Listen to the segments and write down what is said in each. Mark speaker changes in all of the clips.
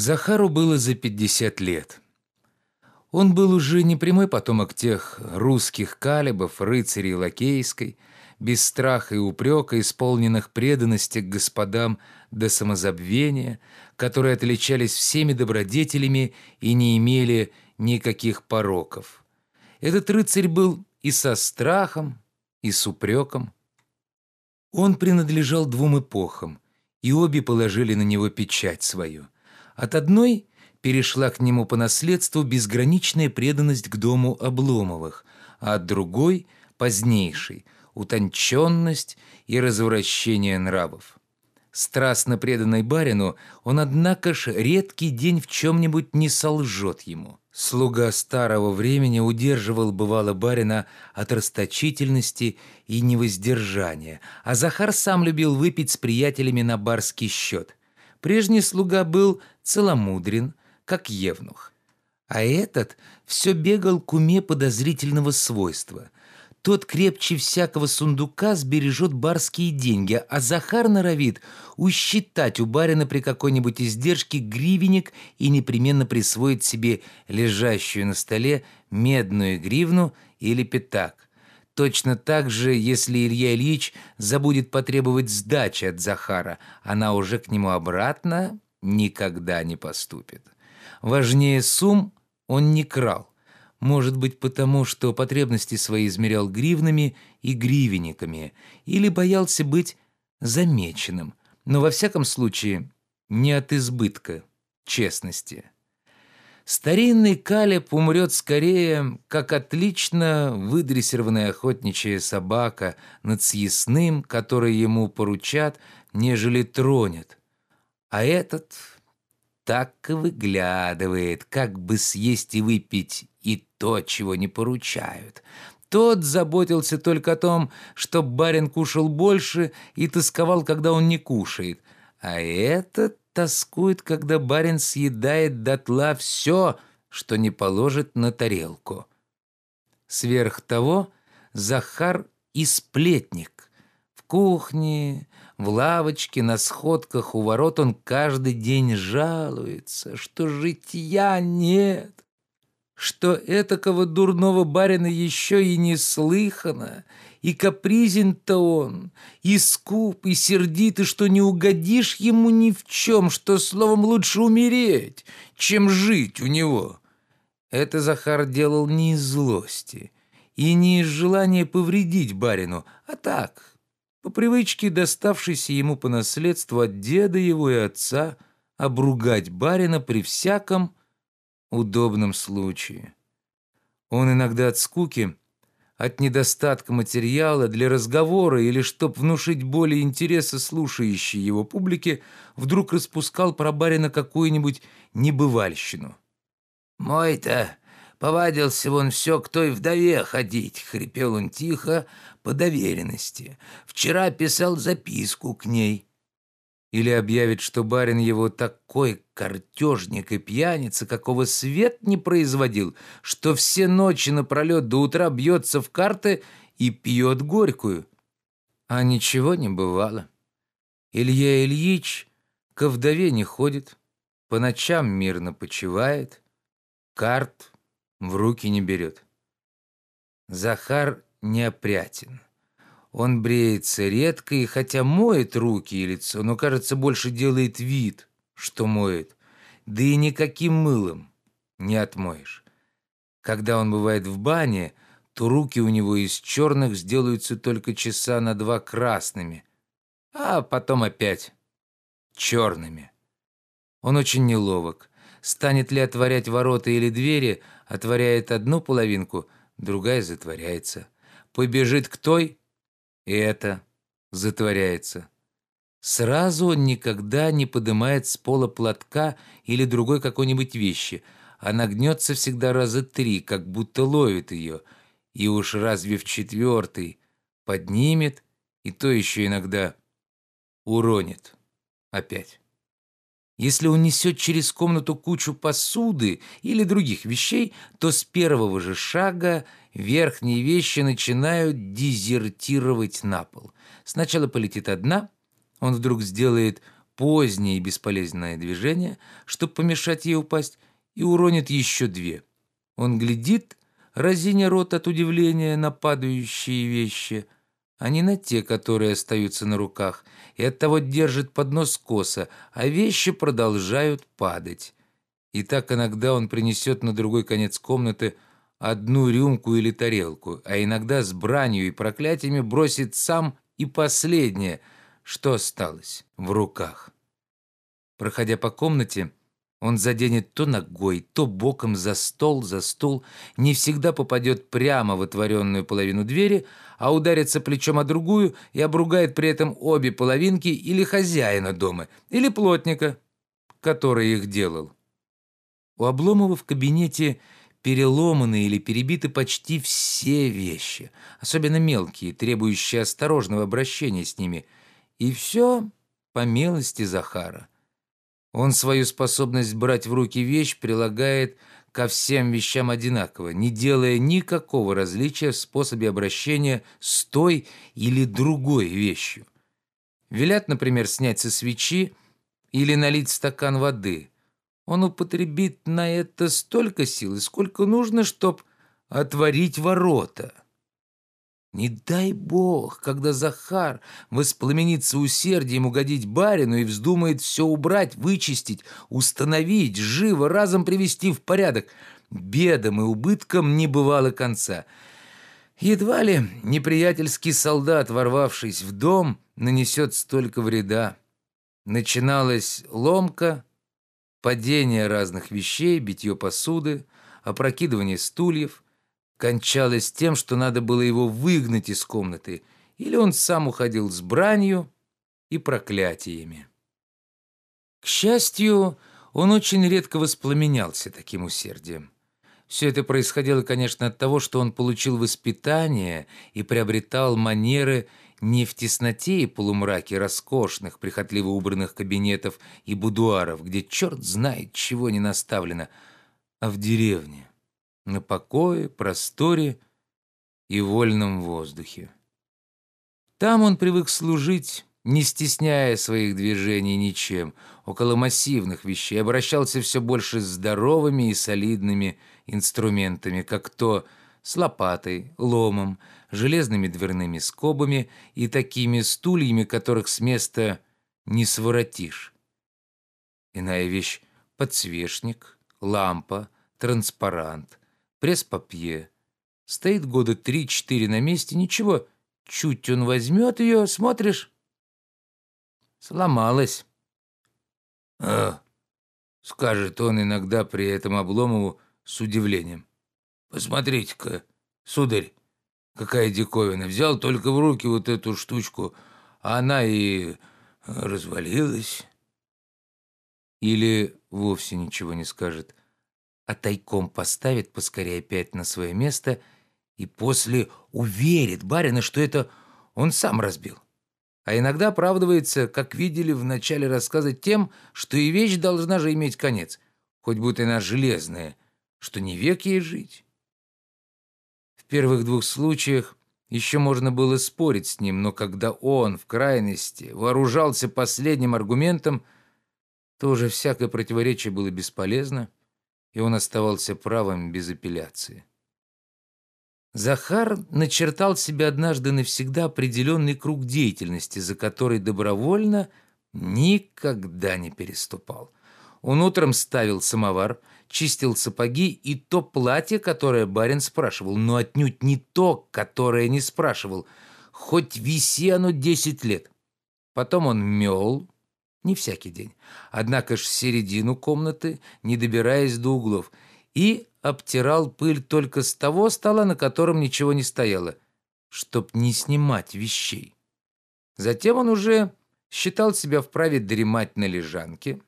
Speaker 1: Захару было за 50 лет. Он был уже не прямой потомок тех русских калибов, рыцарей лакейской, без страха и упрека, исполненных преданности к господам до самозабвения, которые отличались всеми добродетелями и не имели никаких пороков. Этот рыцарь был и со страхом, и с упреком. Он принадлежал двум эпохам, и обе положили на него печать свою – от одной перешла к нему по наследству безграничная преданность к дому Обломовых, а от другой – позднейшей – утонченность и развращение нравов. Страстно преданный барину, он, однако ж, редкий день в чем-нибудь не солжет ему. Слуга старого времени удерживал бывало барина от расточительности и невоздержания, а Захар сам любил выпить с приятелями на барский счет. Прежний слуга был целомудрен, как евнух. А этот все бегал к уме подозрительного свойства. Тот крепче всякого сундука сбережет барские деньги, а Захар норовит усчитать у барина при какой-нибудь издержке гривенник и непременно присвоить себе лежащую на столе медную гривну или пятак. Точно так же, если Илья Ильич забудет потребовать сдачи от Захара, она уже к нему обратно никогда не поступит. Важнее сумм он не крал. Может быть, потому что потребности свои измерял гривнами и гривенниками, или боялся быть замеченным, но во всяком случае не от избытка честности. Старинный Калеб умрет скорее, как отлично выдрессированная охотничья собака над съестным, который ему поручат, нежели тронет. А этот так и выглядывает, как бы съесть и выпить и то, чего не поручают. Тот заботился только о том, чтоб барин кушал больше и тосковал, когда он не кушает. А этот тоскует, когда барин съедает дотла все, что не положит на тарелку. Сверх того, Захар и сплетник. В кухне, в лавочке, на сходках у ворот он каждый день жалуется, что житья нет, что этакого дурного барина еще и не слыхано, и капризен-то он, и скуп, и сердит, и что не угодишь ему ни в чем, что, словом, лучше умереть, чем жить у него. Это Захар делал не из злости и не из желания повредить барину, а так, по привычке, доставшейся ему по наследству от деда его и отца, обругать барина при всяком удобном случае. Он иногда от скуки, от недостатка материала для разговора или чтоб внушить более интереса слушающей его публике, вдруг распускал про барина какую-нибудь небывальщину. «Мой-то Повадился вон все к той вдове ходить, хрипел он тихо, по доверенности. Вчера писал записку к ней. Или объявит, что барин его такой картежник и пьяница, какого свет не производил, что все ночи напролет до утра бьется в карты и пьет горькую. А ничего не бывало. Илья Ильич ко вдове не ходит, по ночам мирно почивает, карт в руки не берет. Захар неопрятен. Он бреется редко и хотя моет руки и лицо, но, кажется, больше делает вид, что моет. Да и никаким мылом не отмоешь. Когда он бывает в бане, то руки у него из черных сделаются только часа на два красными, а потом опять черными. Он очень неловок. Станет ли отворять ворота или двери, отворяет одну половинку, другая затворяется. Побежит к той, и это затворяется. Сразу он никогда не поднимает с пола платка или другой какой-нибудь вещи. Она гнется всегда раза три, как будто ловит ее. И уж разве в четвертый поднимет, и то еще иногда уронит опять. Если он несет через комнату кучу посуды или других вещей, то с первого же шага верхние вещи начинают дезертировать на пол. Сначала полетит одна, он вдруг сделает позднее бесполезное движение, чтобы помешать ей упасть, и уронит еще две. Он глядит, разиня рот от удивления на падающие вещи, а не на те, которые остаются на руках, и оттого держит поднос косо, а вещи продолжают падать. И так иногда он принесет на другой конец комнаты одну рюмку или тарелку, а иногда с бранью и проклятиями бросит сам и последнее, что осталось в руках. Проходя по комнате, он заденет то ногой, то боком за стол, за стул, не всегда попадет прямо в отворенную половину двери, а ударится плечом о другую и обругает при этом обе половинки или хозяина дома, или плотника, который их делал. У Обломова в кабинете переломаны или перебиты почти все вещи, особенно мелкие, требующие осторожного обращения с ними, и все по милости Захара. Он свою способность брать в руки вещь прилагает ко всем вещам одинаково, не делая никакого различия в способе обращения с той или другой вещью. Велят, например, снять со свечи или налить стакан воды. Он употребит на это столько сил, сколько нужно, чтобы отворить ворота. Не дай бог, когда Захар воспламенится усердием угодить барину и вздумает все убрать, вычистить, установить, живо, разом привести в порядок. Бедам и убыткам не бывало конца. Едва ли неприятельский солдат, ворвавшись в дом, нанесет столько вреда. Начиналась ломка, падение разных вещей, битье посуды, опрокидывание стульев — кончалось тем, что надо было его выгнать из комнаты, или он сам уходил с бранью и проклятиями. К счастью, он очень редко воспламенялся таким усердием. Все это происходило, конечно, от того, что он получил воспитание и приобретал манеры не в тесноте и полумраке роскошных, прихотливо убранных кабинетов и будуаров, где черт знает, чего не наставлено, а в деревне на покое, просторе и вольном воздухе. Там он привык служить, не стесняя своих движений ничем, около массивных вещей, обращался все больше с здоровыми и солидными инструментами, как то с лопатой, ломом, железными дверными скобами и такими стульями, которых с места не своротишь. Иная вещь — подсвечник, лампа, транспарант пресс-папье. Стоит года три-четыре на месте, ничего. Чуть он возьмет ее, смотришь. Сломалась. «А!» — скажет он иногда при этом Обломову с удивлением. «Посмотрите-ка, сударь, какая диковина. Взял только в руки вот эту штучку, а она и развалилась». Или вовсе ничего не скажет а тайком поставит поскорее опять на свое место и после уверит барина, что это он сам разбил. А иногда оправдывается, как видели в начале рассказа, тем, что и вещь должна же иметь конец, хоть будто она железная, что не век ей жить. В первых двух случаях еще можно было спорить с ним, но когда он в крайности вооружался последним аргументом, то уже всякое противоречие было бесполезно и он оставался правым без апелляции. Захар начертал себе однажды навсегда определенный круг деятельности, за который добровольно никогда не переступал. Он утром ставил самовар, чистил сапоги и то платье, которое барин спрашивал, но отнюдь не то, которое не спрашивал, хоть виси оно десять лет. Потом он мел, не всякий день. Однако ж середину комнаты, не добираясь до углов, и обтирал пыль только с того стола, на котором ничего не стояло, чтоб не снимать вещей. Затем он уже считал себя вправе дремать на лежанке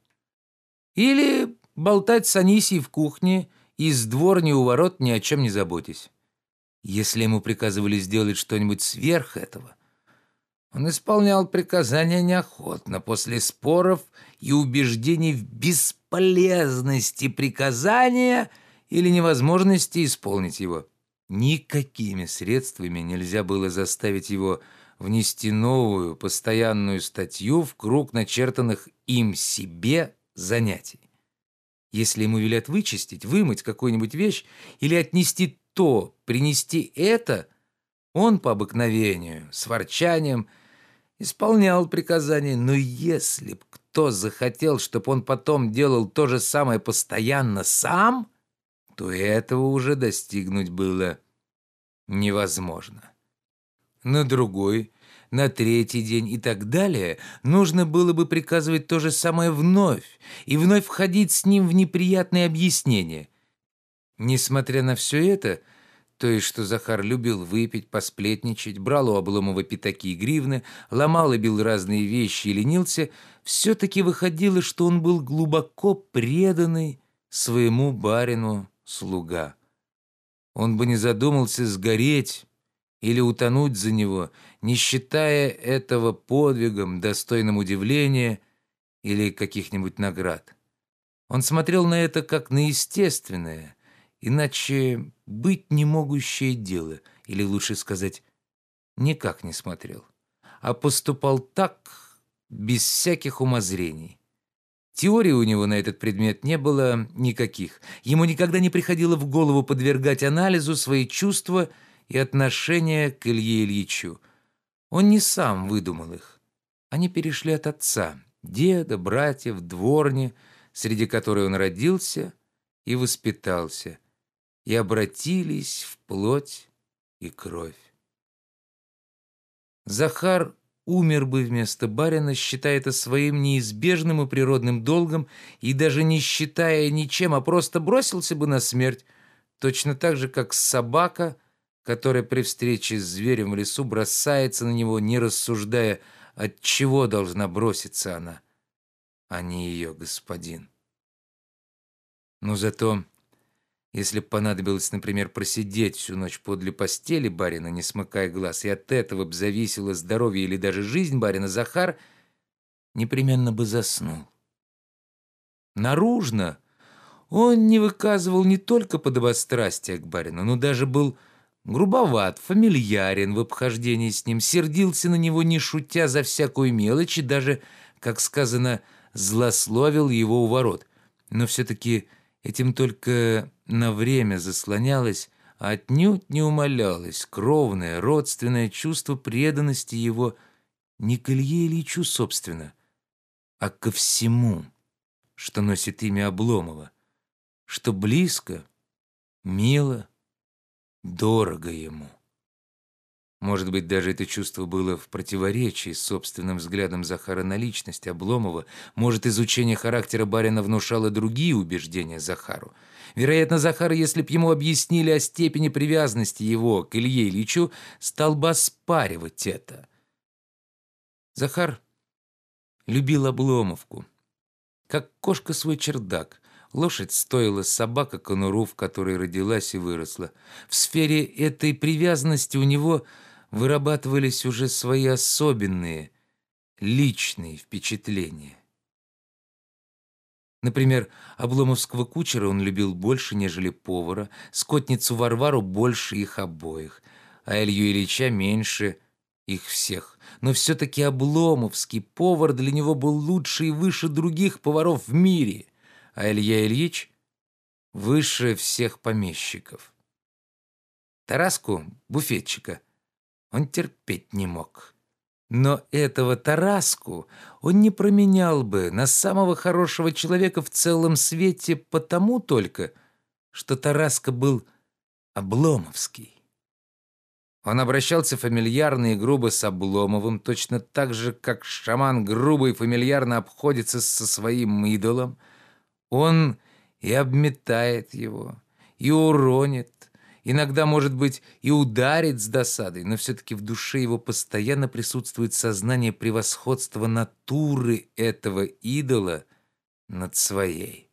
Speaker 1: или болтать с Анисией в кухне и с дворни у ворот ни о чем не заботясь. Если ему приказывали сделать что-нибудь сверх этого – он исполнял приказания неохотно, после споров и убеждений в бесполезности приказания или невозможности исполнить его. Никакими средствами нельзя было заставить его внести новую, постоянную статью в круг начертанных им себе занятий. Если ему велят вычистить, вымыть какую-нибудь вещь или отнести то, принести это, он по обыкновению, с ворчанием, исполнял приказания, но если б кто захотел, чтобы он потом делал то же самое постоянно сам, то этого уже достигнуть было невозможно. На другой, на третий день и так далее нужно было бы приказывать то же самое вновь и вновь входить с ним в неприятные объяснения. Несмотря на все это, то есть, что Захар любил выпить, посплетничать, брал у Обломова пятаки и гривны, ломал и бил разные вещи и ленился, все-таки выходило, что он был глубоко преданный своему барину слуга. Он бы не задумался сгореть или утонуть за него, не считая этого подвигом, достойным удивления или каких-нибудь наград. Он смотрел на это как на естественное, иначе быть не могущее дело, или лучше сказать, никак не смотрел, а поступал так, без всяких умозрений. Теории у него на этот предмет не было никаких. Ему никогда не приходило в голову подвергать анализу свои чувства и отношения к Илье Ильичу. Он не сам выдумал их. Они перешли от отца, деда, братьев, дворни, среди которой он родился и воспитался, и обратились в плоть и кровь. Захар умер бы вместо барина, считая это своим неизбежным и природным долгом, и даже не считая ничем, а просто бросился бы на смерть, точно так же, как собака, которая при встрече с зверем в лесу бросается на него, не рассуждая, от чего должна броситься она, а не ее господин. Но зато если б понадобилось, например, просидеть всю ночь подле постели барина, не смыкая глаз, и от этого б зависело здоровье или даже жизнь барина, Захар непременно бы заснул. Наружно он не выказывал не только подобострастия к барину, но даже был грубоват, фамильярен в обхождении с ним, сердился на него, не шутя за всякую мелочь, и даже, как сказано, злословил его у ворот. Но все-таки этим только на время заслонялось, а отнюдь не умолялось кровное, родственное чувство преданности его не к Илье Ильичу, собственно, а ко всему, что носит имя Обломова, что близко, мило, дорого ему. Может быть, даже это чувство было в противоречии с собственным взглядом Захара на личность Обломова. Может, изучение характера барина внушало другие убеждения Захару. Вероятно, Захар, если б ему объяснили о степени привязанности его к Илье Ильичу, стал бы оспаривать это. Захар любил Обломовку, как кошка свой чердак. Лошадь стоила собака конуру, в которой родилась и выросла. В сфере этой привязанности у него – вырабатывались уже свои особенные, личные впечатления. Например, обломовского кучера он любил больше, нежели повара, скотницу Варвару больше их обоих, а Илью Ильича меньше их всех. Но все-таки обломовский повар для него был лучше и выше других поваров в мире, а Илья Ильич выше всех помещиков. Тараску, буфетчика, он терпеть не мог. Но этого Тараску он не променял бы на самого хорошего человека в целом свете потому только, что Тараска был Обломовский. Он обращался фамильярно и грубо с Обломовым, точно так же, как шаман грубо и фамильярно обходится со своим идолом. Он и обметает его, и уронит, Иногда, может быть, и ударит с досадой, но все-таки в душе его постоянно присутствует сознание превосходства натуры этого идола над своей.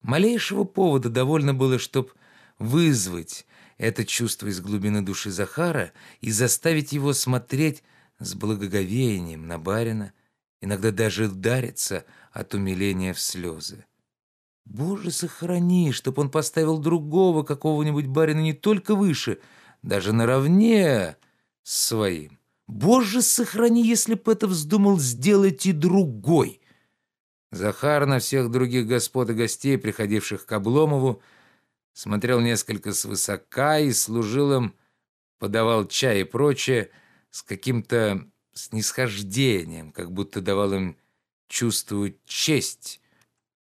Speaker 1: Малейшего повода довольно было, чтобы вызвать это чувство из глубины души Захара и заставить его смотреть с благоговением на барина, иногда даже удариться от умиления в слезы. Боже, сохрани, чтоб он поставил другого какого-нибудь барина не только выше, даже наравне своим. Боже, сохрани, если б это вздумал сделать и другой — Захар на всех других господ и гостей, приходивших к Обломову, смотрел несколько свысока и служил им, подавал чай и прочее, с каким-то снисхождением, как будто давал им чувствовать честь,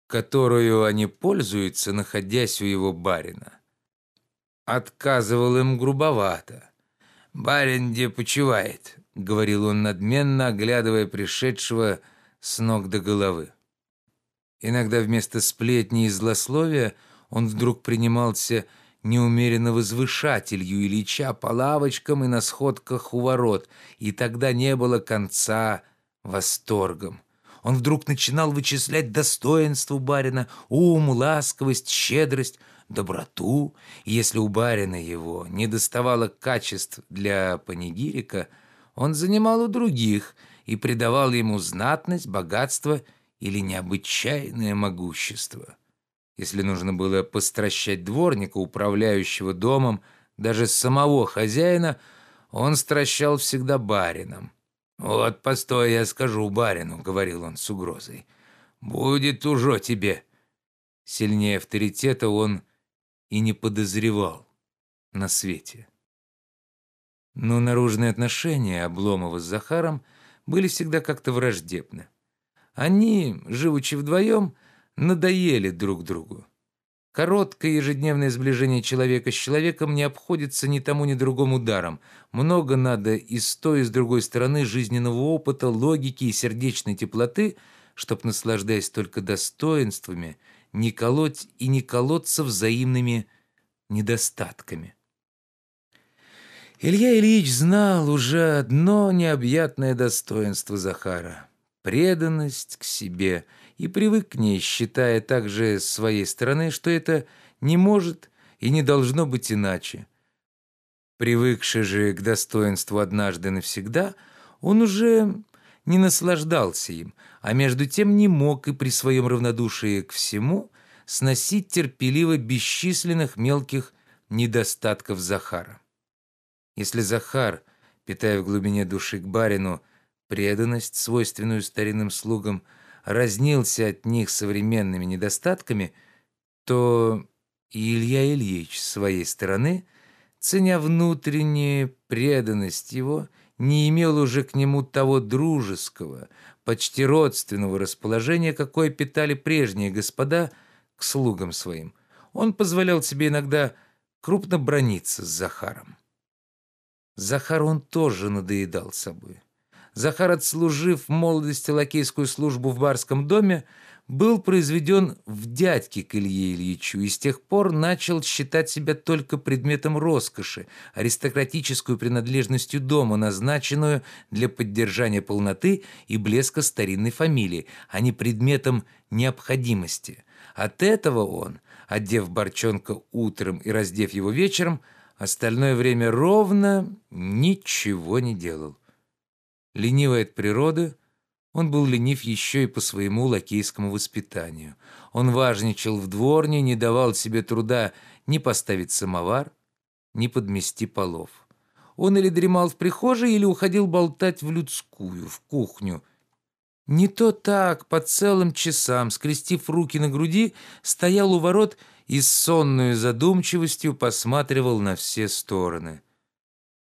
Speaker 1: которую они пользуются, находясь у его барина. Отказывал им грубовато. «Барин где почивает?» — говорил он надменно, оглядывая пришедшего с ног до головы. Иногда вместо сплетни и злословия он вдруг принимался неумеренно возвышать Илью Ильича по лавочкам и на сходках у ворот, и тогда не было конца восторгом. Он вдруг начинал вычислять достоинство барина, ум, ласковость, щедрость, доброту, если у барина его не доставало качеств для панигирика, он занимал у других и придавал ему знатность, богатство или необычайное могущество. Если нужно было постращать дворника, управляющего домом, даже самого хозяина, он стращал всегда барином. «Вот, постой, я скажу барину», — говорил он с угрозой. «Будет уже тебе». Сильнее авторитета он и не подозревал на свете. Но наружные отношения Обломова с Захаром были всегда как-то враждебны. Они, живучи вдвоем, надоели друг другу. Короткое ежедневное сближение человека с человеком не обходится ни тому, ни другому даром. Много надо и с той, и с другой стороны жизненного опыта, логики и сердечной теплоты, чтоб, наслаждаясь только достоинствами, не колоть и не колоться взаимными недостатками. Илья Ильич знал уже одно необъятное достоинство Захара — преданность к себе — и привык к ней, считая также с своей стороны, что это не может и не должно быть иначе. Привыкший же к достоинству однажды навсегда, он уже не наслаждался им, а между тем не мог и при своем равнодушии к всему сносить терпеливо бесчисленных мелких недостатков Захара. Если Захар, питая в глубине души к барину преданность, свойственную старинным слугам, разнился от них современными недостатками, то Илья Ильич с своей стороны, ценя внутреннюю преданность его, не имел уже к нему того дружеского, почти родственного расположения, какое питали прежние господа к слугам своим. Он позволял себе иногда крупно брониться с Захаром. Захар он тоже надоедал собой. Захар, отслужив в молодости лакейскую службу в барском доме, был произведен в дядьке к Илье Ильичу и с тех пор начал считать себя только предметом роскоши, аристократическую принадлежностью дома, назначенную для поддержания полноты и блеска старинной фамилии, а не предметом необходимости. От этого он, одев Борчонка утром и раздев его вечером, остальное время ровно ничего не делал. Ленивый от природы, он был ленив еще и по своему лакейскому воспитанию. Он важничал в дворне, не давал себе труда ни поставить самовар, ни подмести полов. Он или дремал в прихожей, или уходил болтать в людскую, в кухню. Не то так, по целым часам, скрестив руки на груди, стоял у ворот и с сонной задумчивостью посматривал на все стороны.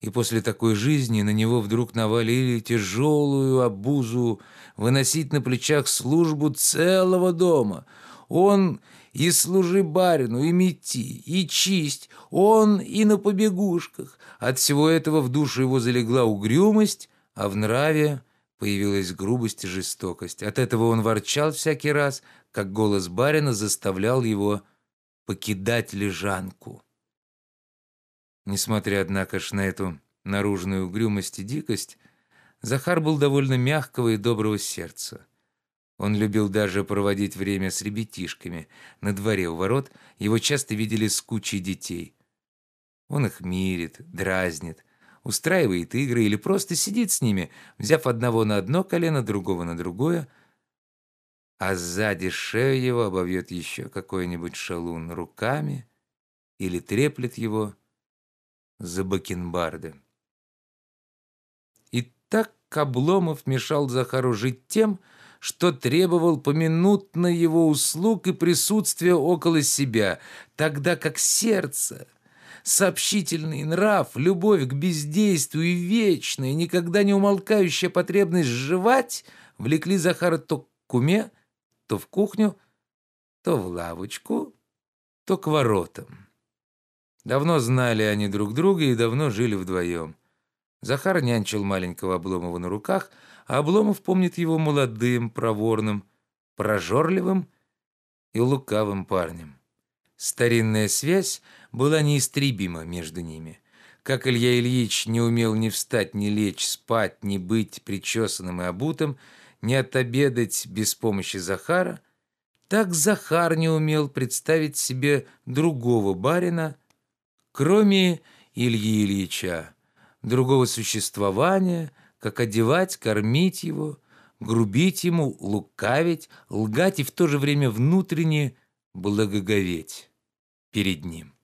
Speaker 1: И после такой жизни на него вдруг навалили тяжелую обузу выносить на плечах службу целого дома. Он и служи барину, и мети, и чисть, он и на побегушках. От всего этого в душу его залегла угрюмость, а в нраве появилась грубость и жестокость. От этого он ворчал всякий раз, как голос барина заставлял его покидать лежанку. Несмотря, однако ж, на эту наружную угрюмость и дикость, Захар был довольно мягкого и доброго сердца. Он любил даже проводить время с ребятишками. На дворе у ворот его часто видели с кучей детей. Он их мирит, дразнит, устраивает игры или просто сидит с ними, взяв одного на одно колено, другого на другое, а сзади шею его обовьет еще какой-нибудь шалун руками или треплет его за бакенбарды. И так Обломов мешал Захару жить тем, что требовал поминутно его услуг и присутствия около себя, тогда как сердце, сообщительный нрав, любовь к бездействию и вечная, никогда не умолкающая потребность жевать влекли Захара то к куме, то в кухню, то в лавочку, то к воротам. Давно знали они друг друга и давно жили вдвоем. Захар нянчил маленького Обломова на руках, а Обломов помнит его молодым, проворным, прожорливым и лукавым парнем. Старинная связь была неистребима между ними. Как Илья Ильич не умел ни встать, ни лечь, спать, ни быть причесанным и обутым, ни отобедать без помощи Захара, так Захар не умел представить себе другого барина, кроме Ильи Ильича другого существования, как одевать, кормить его, грубить ему, лукавить, лгать и в то же время внутренне благоговеть перед ним.